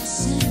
It's